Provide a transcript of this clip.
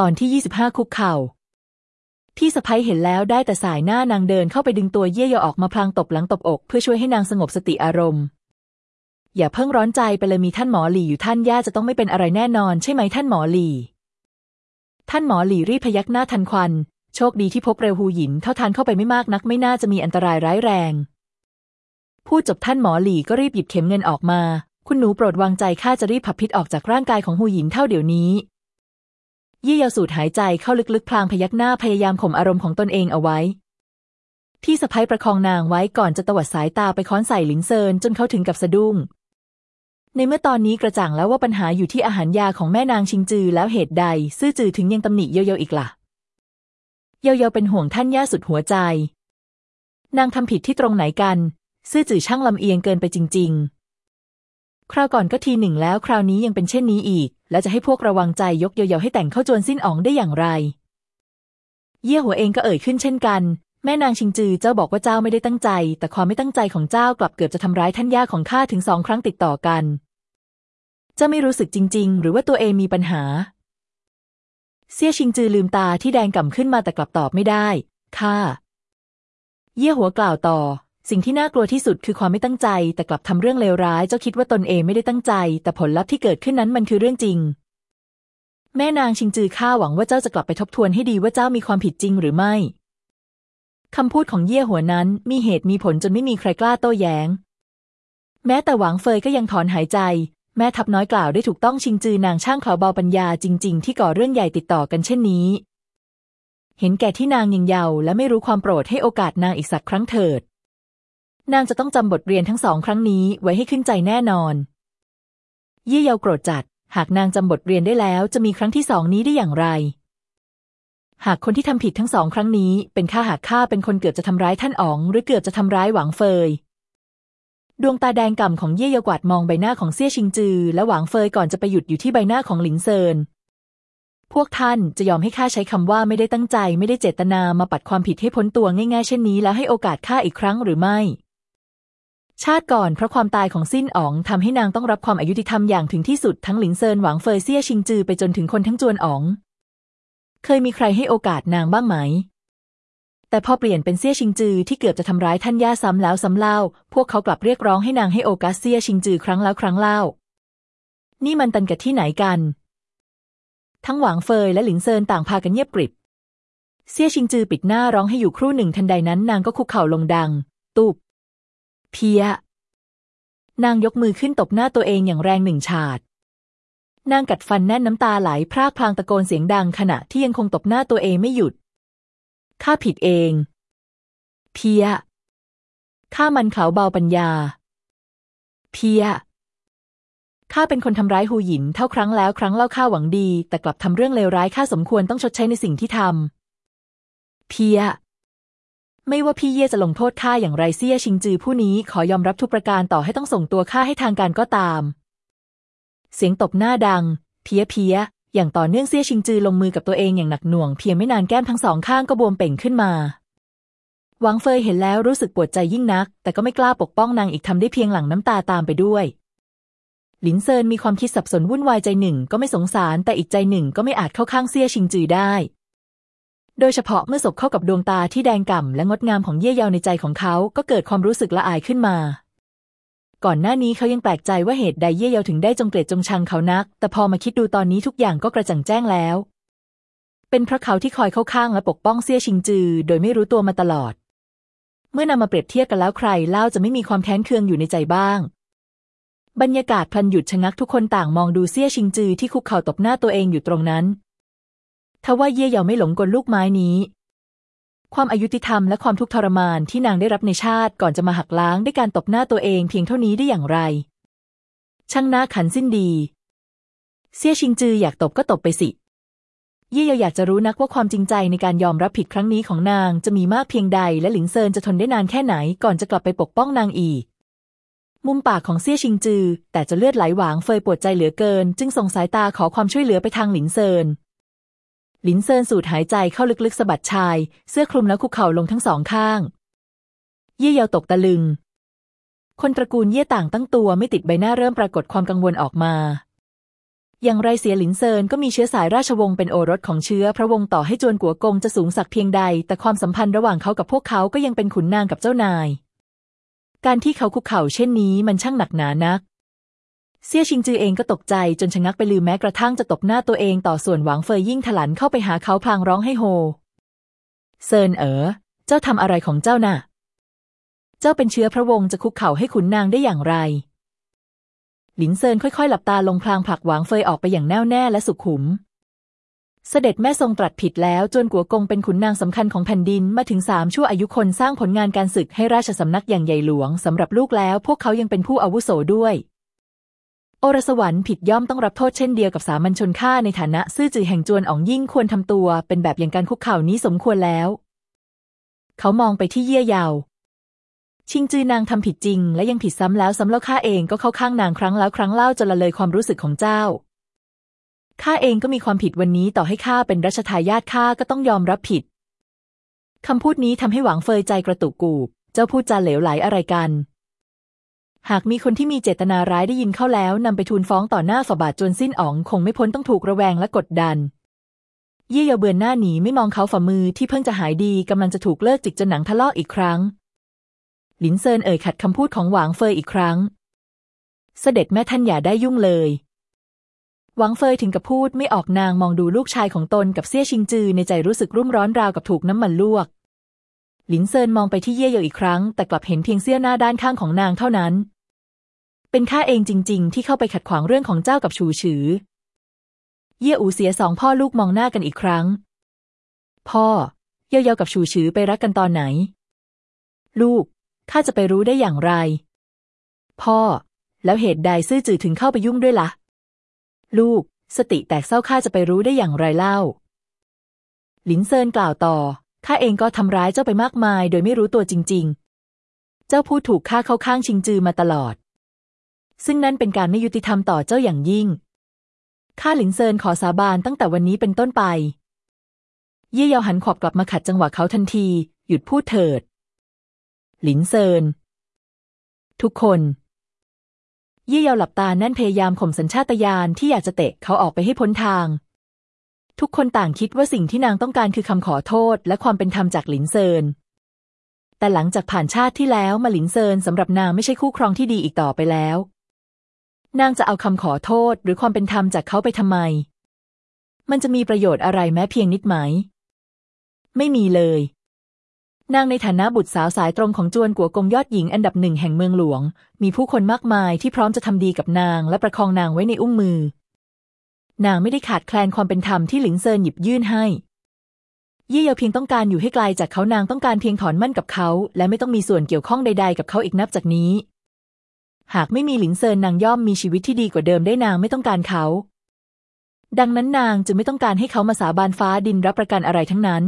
ตอนที่ 25 คุกเข่า พี่สะพ้ยเห็นแล้วได้แต่สายหน้านางเดินเข้าไปดึงตัวเย่ยอออกมาพลางตบหลังตบอก เพื่อช่วยให้นางสงบสติอารมณ์ อย่าเพิ่งร้อนใจไปเลยมีท่านหมอหลี่อยู่ท่านย่าจะต้องไม่เป็นอะไรแน่นอนใช่ไหมท่านหมอหลี่ ท่านหมอหลี่รีบพยักหน้าทันควัน โชคดีที่พบเร็วหูหยินเท่าทานเข้าไปไม่มากนักไม่น่าจะมีอันตรายร้ายแรงพูดจบท่านหมอหลี่ก็รีบหยิบเข็มเงินออกมา คุณหนูโปรดวางใจข้าจะรีบผับพิษออกจากร่างกายของหูหยินเท่าเดี๋ยวนี้ ยี่เยาสูดหายใจเข้าลึกๆ พลางพยักหน้าพยายามข่มอารมณ์ของตนเองเอาไว้ พี่สะพ้ยประคองนางไว้ก่อนจะตวัดสายตาไปค้อนใส่หลินเซินจนเขาถึงกับสะดุ้ง ในเมื่อตอนนี้กระจ่างแล้วว่าปัญหาอยู่ที่อาหารยาของแม่นางชิงจือแล้วเหตุใด ซื่อจือถึงยังตำหนิเยาเยาอีกละ่ะ เยาเยาเป็นห่วงท่านย่าสุดหัวใจ นางทำผิดที่ตรงไหนกัน ซื่อจือช่างลำเอียงเกินไปจริง ๆ คราวก่อนก็ทีหนึ่งแล้วคราวนี้ยังเป็นเช่นนี้อีก แล้วจะให้พวกระวังใจยกเยาเยาให้แต่งเข้าจวนสิ้นอ๋องได้อย่างไร เยี่ยหัวเองก็เอ่ยขึ้นเช่นกัน แม่นางชิงจือเจ้าบอกว่าเจ้าไม่ได้ตั้งใจ แต่ความไม่ตั้งใจของเจ้ากลับเกือบจะทำร้ายท่านย่าของข้าถึงสองครั้งติดต่อกัน เจ้าไม่รู้สึกจริง ๆ หรือว่าตัวเองมีปัญหา เสี่ยชิงจือลืมตาที่แดงก่ำขึ้นมาแต่กลับตอบไม่ได้ข้าเยี่ยหัวกล่าวต่อ สิ่งที่น่ากลัวที่สุดคือความไม่ตั้งใจ แต่กลับทำเรื่องเลวร้าย เจ้าคิดว่าตนเองไม่ได้ตั้งใจ แต่ผลลัพธ์ที่เกิดขึ้นนั้นมันคือเรื่องจริง แม่นางชิงจือข้าหวังว่าเจ้าจะกลับไปทบทวนให้ดีว่าเจ้ามีความผิดจริงหรือไม่คำพูดของเย่หัวนั้นมีเหตุมีผลจนไม่มีใครกล้าโต้แย้ง แม้แต่หวังเฟยก็ยังถอนหายใจ แม่ทับน้อยกล่าวได้ถูกต้องชิงจือนางช่างเขาเบาปัญญาจริง ๆ ที่ก่อเรื่องใหญ่ติดต่อกันเช่นนี้ เห็นแก่ที่นางยังเยาว์และไม่รู้ความโปรดให้โอกาสนางอีกสักครั้งเถิด นางจะต้องจำบทเรียนทั้งสองครั้งนี้ไว้ให้ขึ้นใจแน่นอนเยี่เยาโกรธจัด หากนางจำบทเรียนได้แล้วจะมีครั้งที่สองนี้ได้อย่างไร หากคนที่ทำผิดทั้งสองครั้งนี้ เป็นข้าหากข้าเป็นคนเกือบจะทำร้ายท่านอ๋อง หรือเกือบจะทำร้ายหวังเฟย ดวงตาแดงก่ำของเย่เยากวาดมองใบหน้าของเซี่ยชิงจือ และหวังเฟยก่อนจะไปหยุดอยู่ที่ใบหน้าของหลินเซินพวกท่านจะยอมให้ข้าใช้คำว่าไม่ได้ตั้งใจไม่ได้เจตนามาปัดความผิดให้พ้นตัวง่ายๆ เช่นนี้แล้วให้โอกาสข้าอีกครั้งหรือไม่ ชาติก่อนเพราะความตายของสิ้นอ๋องทำให้นางต้องรับความอายุติธรรมอย่างถึงที่สุดทั้งหลินเซินหวังเฟยเซี่ยชิงจือไปจนถึงคนทั้งจวนอ๋อง เคยมีใครให้โอกาสนางบ้างไหม แต่พอเปลี่ยนเป็นเซี่ยชิงจือที่เกือบจะทำร้ายท่านย่าซ้ำแล้วซ้ำเล่า พวกเขากลับเรียกร้องให้นางให้โอกาสเซี่ยชิงจือครั้งแล้วครั้งเล่า นี่มันตันกับที่ไหนกัน ทั้งหวังเฟยและหลินเซินต่างพากันเงียบกริบ เซี่ยชิงจือปิดหน้าร้องให้อยู่ครู่หนึ่งทันใดนั้นนางก็คุกเข่าลงดัง ตูบ เพียนางยกมือขึ้นตบหน้าตัวเองอย่างแรงหนึ่งฉาด นางกัดฟันแน่นน้ำตาไหลพรากพลางตะโกนเสียงดังขณะที่ยังคงตบหน้าตัวเองไม่หยุด ข้าผิดเอง เพียข้ามันเขาเบาปัญญา เพียข้าเป็นคนทำร้ายหูหยินเท่าครั้งแล้วครั้งเล่าข้าหวังดี แต่กลับทำเรื่องเลวร้ายข้าสมควรต้องชดใช้ในสิ่งที่ทำเพีย ไม่ว่าพี่เย่จะลงโทษข้าอย่างไรเซี่ยชิงจือผู้นี้ขอยอมรับทุกประการต่อให้ต้องส่งตัวข้าให้ทางการก็ตาม เสียงตบหน้าดัง เพี้ยเพียอย่างต่อเนื่องเซี่ยชิงจือลงมือกับตัวเองอย่างหนักหน่วงเพียงไม่นานแก้มทั้งสองข้างก็บวมเป่งขึ้นมาหวังเฟยเห็นแล้วรู้สึกปวดใจยิ่งนัก แต่ก็ไม่กล้าปกป้องนางอีกทำได้เพียงหลั่งน้ำตาตามไปด้วยหลินเซินมีความคิดสับสนวุ่นวายใจหนึ่งก็ไม่สงสารแต่อีกใจหนึ่งก็ไม่อาจเข้าข้างเซี่ยชิงจือได้ โดยเฉพาะเมื่อสบเข้ากับดวงตาที่แดงก่ำและงดงามของเย่เยาวในใจของเขา ก็เกิดความรู้สึกละอายขึ้นมา ก่อนหน้านี้เขายังแปลกใจว่าเหตุใดเย่เยาวถึงได้จงเกลียดจงชังเขานัก แต่พอมาคิดดูตอนนี้ทุกอย่างก็กระจ่างแจ้งแล้ว เป็นเพราะเขาที่คอยเข้าข้างและปกป้องเซี่ยชิงจือ โดยไม่รู้ตัวมาตลอด เมื่อนำมาเปรียบเทียบกันแล้วใครเล่าจะไม่มีความแค้นเคืองอยู่ในใจบ้าง บรรยากาศพลันหยุดชะงักทุกคนต่างมองดูเซี่ยชิงจือที่คุกเข่าตบหน้าตัวเองอยู่ตรงนั้น ทว่าเย่เยาไม่หลงกลลูกไม้นี้ ความอายุติธรรมและความทุกข์ทรมานที่นางได้รับในชาติก่อนจะมาหักล้างด้วยการตบหน้าตัวเองเพียงเท่านี้ได้อย่างไร ช่างน่าขันสิ้นดีเซี่ยชิงจืออยากตบก็ตบไปสิเย่เยาอยากจะรู้นักว่าความจริงใจในการยอมรับผิดครั้งนี้ของนางจะมีมากเพียงใดและหลินเซินจะทนได้นานแค่ไหนก่อนจะกลับไปปกป้องนางอีก มุมปากของเซี่ยชิงจือ แตกจนเลือดไหลหวางเฟยปวดใจเหลือเกิน จึงส่งสายตาขอความช่วยเหลือไปทางหลินเซิน หลินเซินสูดหายใจเข้าลึกๆสะบัดชาย เสื้อคลุมแล้วคุกเข่าลงทั้งสองข้าง เย่เยาตกตะลึง คนตระกูลเย่ต่างตั้งตัวไม่ติดใบหน้าเริ่มปรากฏความกังวลออกมา อย่างไรเสียหลินเซินก็มีเชื้อสายราชวงศ์เป็นโอรสของเชื้อพระวงศ์ต่อให้จวนกัวกงจะสูงสักเพียงใด แต่ความสัมพันธ์ระหว่างเขากับพวกเขาก็ยังเป็นขุนนางกับเจ้านาย การที่เขาคุกเข่าเช่นนี้มันช่างหนักหนานัก เซี่ยชิงจือเองก็ตกใจจนชะงักไปลืมแม้กระทั่งจะตบหน้าตัวเองต่อส่วนหวังเฟยยิ่งถลันเข้าไปหาเขาพลางร้องให้โฮ เซินเอ๋อ เจ้าทำอะไรของเจ้าน่ะ เจ้าเป็นเชื้อพระวงศ์จะคุกเข่าให้ขุนนางได้อย่างไร หลินเซินค่อยๆ หลับตาลงพลางผลักหวางเฟยออกไปอย่างแน่วแน่และสุขุม เสด็จแม่ทรงตรัสผิดแล้วจวนกัวกงเป็นขุนนางสำคัญของแผ่นดินมาถึงสามชั่วอายุคนสร้างผลงานการศึกให้ราชสำนักอย่างใหญ่หลวงสำหรับลูกแล้ว พวกเขายังเป็นผู้อาวุโสด้วย อรสวรรค์ผิดย่อมต้องรับโทษเช่นเดียวกับสามัญชนข้าในฐานะซื่อจือแห่งจวนอ๋องยิ่งควรทำตัว เป็นแบบอย่างการคุกเข่านี้สมควรแล้ว เขามองไปที่เยี่ยยาว ชิงจือนางทำผิดจริง และยังผิดซ้ำแล้วซ้ำเล่าข้าเองก็เข้าข้างนางครั้งแล้วครั้งเล่าจนละเลยความรู้สึกของเจ้าข้าเองก็มีความผิดวันนี้ต่อให้ข้าเป็นรัชทายาทข้าก็ต้องยอมรับผิดคำพูดนี้ทำให้หวังเฟยใจกระตุกกูบ เจ้าพูดจาเหลวไหลอะไรกัน หากมีคนที่มีเจตนาร้ายได้ยินเข้าแล้วนำไปทูลฟ้องต่อหน้าฝาบาทจนสิ้นอ๋องคงไม่พ้นต้องถูกระแวงและกดดัน เยี่ยเยาเบือนหน้าหนีไม่มองเขาฝ่ามือที่เพิ่งจะหายดีกำลังจะถูกเลิกจิกจนหนังทะเลาะอีกครั้ง หลินเซินเอ่ยขัดคำพูดของหวางเฟยอีกครั้ง เสด็จแม่ท่านอย่าได้ยุ่งเลยหวังเฟยถึงกับพูดไม่ออกนางมองดูลูกชายของตนกับเซี่ยชิงจือในใจรู้สึกรุ่มร้อนราวกับถูกน้ำมันลวก หลินเซินมองไปที่เย่เยาอีกครั้ง แต่กลับเห็นเพียงเสี้ยหน้าด้านข้างของนางเท่านั้น เป็นข้าเองจริง ๆ ที่เข้าไปขัดขวางเรื่องของเจ้ากับชูฉือ เย่อูเสียสองพ่อลูกมองหน้ากันอีกครั้ง พ่อ เย่เยากับชูฉือไปรักกันตอนไหน ลูก ข้าจะไปรู้ได้อย่างไร พ่อ แล้วเหตุใดซื่อจือถึงเข้าไปยุ่งด้วยละ่ะ ลูก สติแตกเศร้าข้าจะไปรู้ได้อย่างไรเล่า หลินเซินกล่าวต่อ ข้าเองก็ทำร้ายเจ้าไปมากมาย โดยไม่รู้ตัวจริง ๆ เจ้าพูดถูกข้าเข้าข้างชิงจือมาตลอด ซึ่งนั่นเป็นการไม่ยุติธรรมต่อเจ้าอย่างยิ่ง ข้าหลินเซินขอสาบานตั้งแต่วันนี้เป็นต้นไป เย่เยาหันขอบกลับมาขัดจังหวะเขาทันที หยุดพูดเถิด หลินเซิน ทุกคน เย่เยาหลับตาแน่นพยายามข่มสัญชาตญาณที่อยากจะเตะเขาออกไปให้พ้นทาง ทุกคนต่างคิดว่าสิ่งที่นางต้องการคือคำขอโทษ และความเป็นธรรมจากหลินเซินแต่หลังจากผ่านชาติที่แล้วมาหลินเซินสำหรับนางไม่ใช่คู่ครองที่ดีอีกต่อไปแล้ว นางจะเอาคำขอโทษหรือความเป็นธรรมจากเขาไปทำไม มันจะมีประโยชน์อะไรแม้เพียงนิดไหม ไม่มีเลย นางในฐานะบุตรสาวสายตรงของจวนกัวกงยอดหญิงอันดับหนึ่งแห่งเมืองหลวง มีผู้คนมากมายที่พร้อมจะทำดีกับนางและประคองนางไว้ในอุ้งมือ นางไม่ได้ขาดแคลนความเป็นธรรมที่หลิงเซินหยิบยื่นให้เย่เยาเพียงต้องการอยู่ให้ไกลจากเขานางต้องการเพียงถอนมั่นกับเขา และไม่ต้องมีส่วนเกี่ยวข้องใด ๆ กับเขาอีกนับจากนี้ หากไม่มีหลินเซินนางย่อมมีชีวิตที่ดีกว่าเดิมได้นางไม่ต้องการเขา ดังนั้นนางจึงไม่ต้องการให้เขามาสาบานฟ้าดินรับประกันอะไรทั้งนั้น